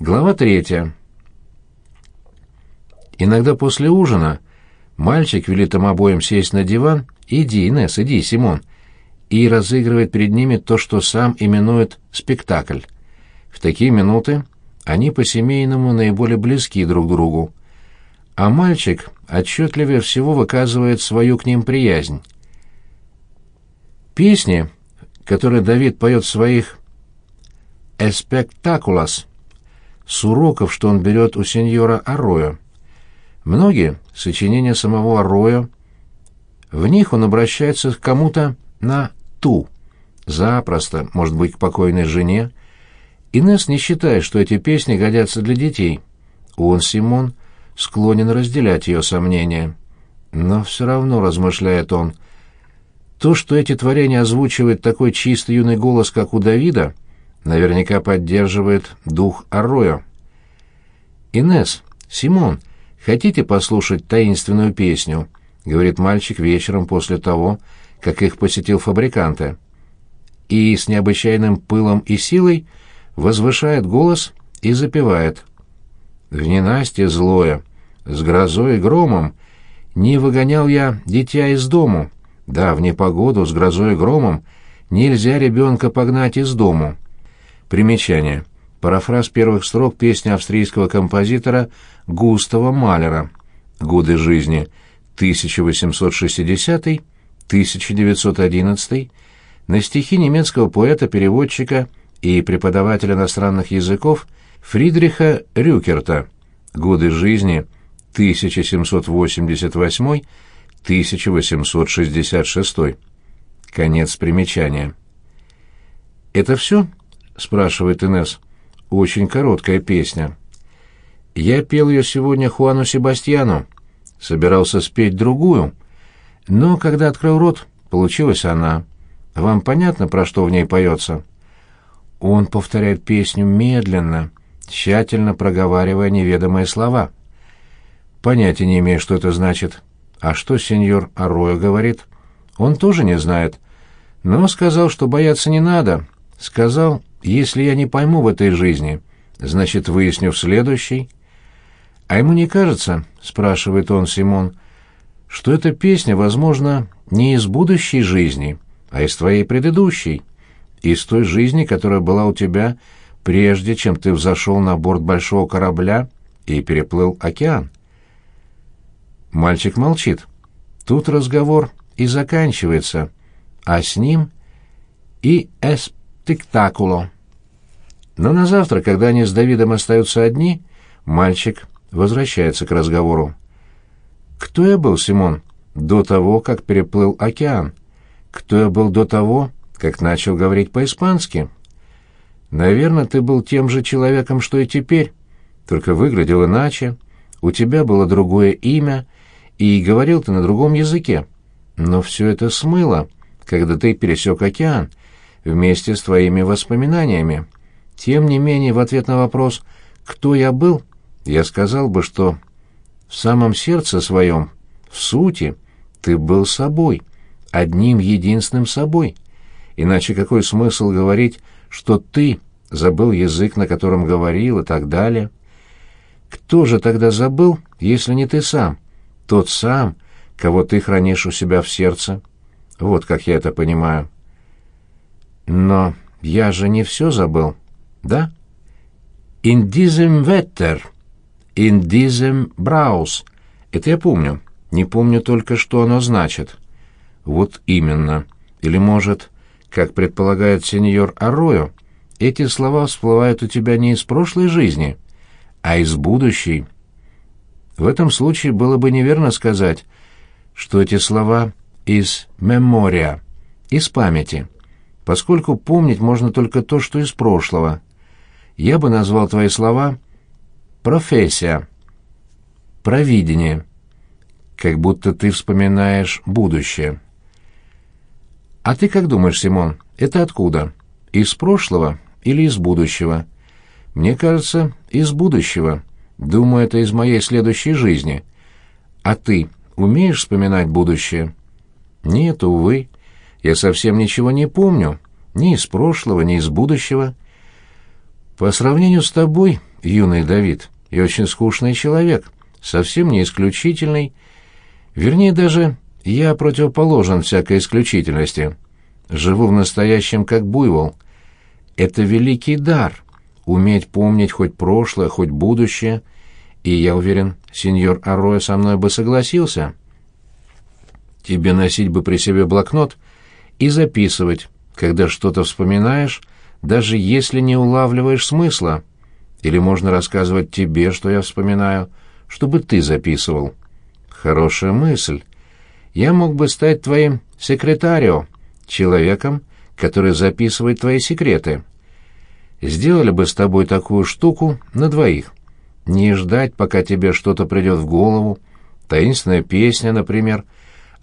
Глава третья. Иногда после ужина мальчик велит им обоим сесть на диван «Иди, Инесс, иди, Симон», и разыгрывает перед ними то, что сам именует спектакль. В такие минуты они по-семейному наиболее близки друг другу, а мальчик отчетливее всего выказывает свою к ним приязнь. Песни, которые Давид поет в своих «эспектакулас», с уроков, что он берет у сеньора Ароя. Многие — сочинения самого Ароя. В них он обращается к кому-то на «ту». Запросто, может быть, к покойной жене. Инесс не считает, что эти песни годятся для детей. Он, Симон, склонен разделять ее сомнения. Но все равно, размышляет он, то, что эти творения озвучивает такой чистый юный голос, как у Давида, наверняка поддерживает дух Арроя. «Инесс, Симон, хотите послушать таинственную песню?» — говорит мальчик вечером после того, как их посетил фабриканты. И с необычайным пылом и силой возвышает голос и запевает. «В ненастье злое, с грозой и громом, не выгонял я дитя из дому. Да, в непогоду с грозой и громом нельзя ребенка погнать из дому». Примечание. Парафраз первых строк песни австрийского композитора Густава Малера «Годы жизни 1860-1911» на стихи немецкого поэта-переводчика и преподавателя иностранных языков Фридриха Рюкерта «Годы жизни 1788-1866». Конец примечания. Это все? — спрашивает Инес. «Очень короткая песня. Я пел ее сегодня Хуану Себастьяну. Собирался спеть другую. Но когда открыл рот, получилась она. Вам понятно, про что в ней поется?» Он повторяет песню медленно, тщательно проговаривая неведомые слова. Понятия не имею, что это значит. А что сеньор Ароя говорит? Он тоже не знает. Но сказал, что бояться не надо. Сказал, если я не пойму в этой жизни, значит, выясню в следующей. А ему не кажется, спрашивает он Симон, что эта песня, возможно, не из будущей жизни, а из твоей предыдущей, из той жизни, которая была у тебя прежде, чем ты взошел на борт большого корабля и переплыл океан. Мальчик молчит. Тут разговор и заканчивается, а с ним и эспектакуло. Но на завтра, когда они с Давидом остаются одни, мальчик возвращается к разговору. «Кто я был, Симон, до того, как переплыл океан? Кто я был до того, как начал говорить по-испански?» «Наверное, ты был тем же человеком, что и теперь, только выглядел иначе, у тебя было другое имя, и говорил ты на другом языке. Но все это смыло, когда ты пересек океан, вместе с твоими воспоминаниями». Тем не менее, в ответ на вопрос «Кто я был?» я сказал бы, что в самом сердце своем, в сути, ты был собой, одним единственным собой. Иначе какой смысл говорить, что ты забыл язык, на котором говорил и так далее? Кто же тогда забыл, если не ты сам? Тот сам, кого ты хранишь у себя в сердце. Вот как я это понимаю. Но я же не все забыл да? «In diesem Wetter», «In diesem Braus». Это я помню. Не помню только, что оно значит. Вот именно. Или, может, как предполагает сеньор Арроyo, эти слова всплывают у тебя не из прошлой жизни, а из будущей. В этом случае было бы неверно сказать, что эти слова из мемория, из памяти, поскольку помнить можно только то, что из прошлого — я бы назвал твои слова «профессия», «провидение», как будто ты вспоминаешь будущее. А ты как думаешь, Симон, это откуда? Из прошлого или из будущего? Мне кажется, из будущего. Думаю, это из моей следующей жизни. А ты умеешь вспоминать будущее? Нет, увы. Я совсем ничего не помню. Ни из прошлого, ни из будущего. По сравнению с тобой юный Давид, и очень скучный человек, совсем не исключительный. Вернее, даже я противоположен всякой исключительности. Живу в настоящем как буйвол. Это великий дар — уметь помнить хоть прошлое, хоть будущее, и я уверен, сеньор Ароя со мной бы согласился. Тебе носить бы при себе блокнот и записывать, когда что-то вспоминаешь, даже если не улавливаешь смысла. Или можно рассказывать тебе, что я вспоминаю, чтобы ты записывал. Хорошая мысль. Я мог бы стать твоим секретарио, человеком, который записывает твои секреты. Сделали бы с тобой такую штуку на двоих. Не ждать, пока тебе что-то придет в голову, таинственная песня, например,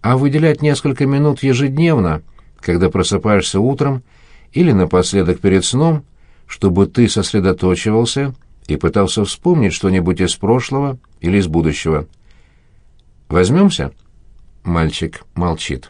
а выделять несколько минут ежедневно, когда просыпаешься утром или напоследок перед сном, чтобы ты сосредоточивался и пытался вспомнить что-нибудь из прошлого или из будущего. Возьмемся?» Мальчик молчит.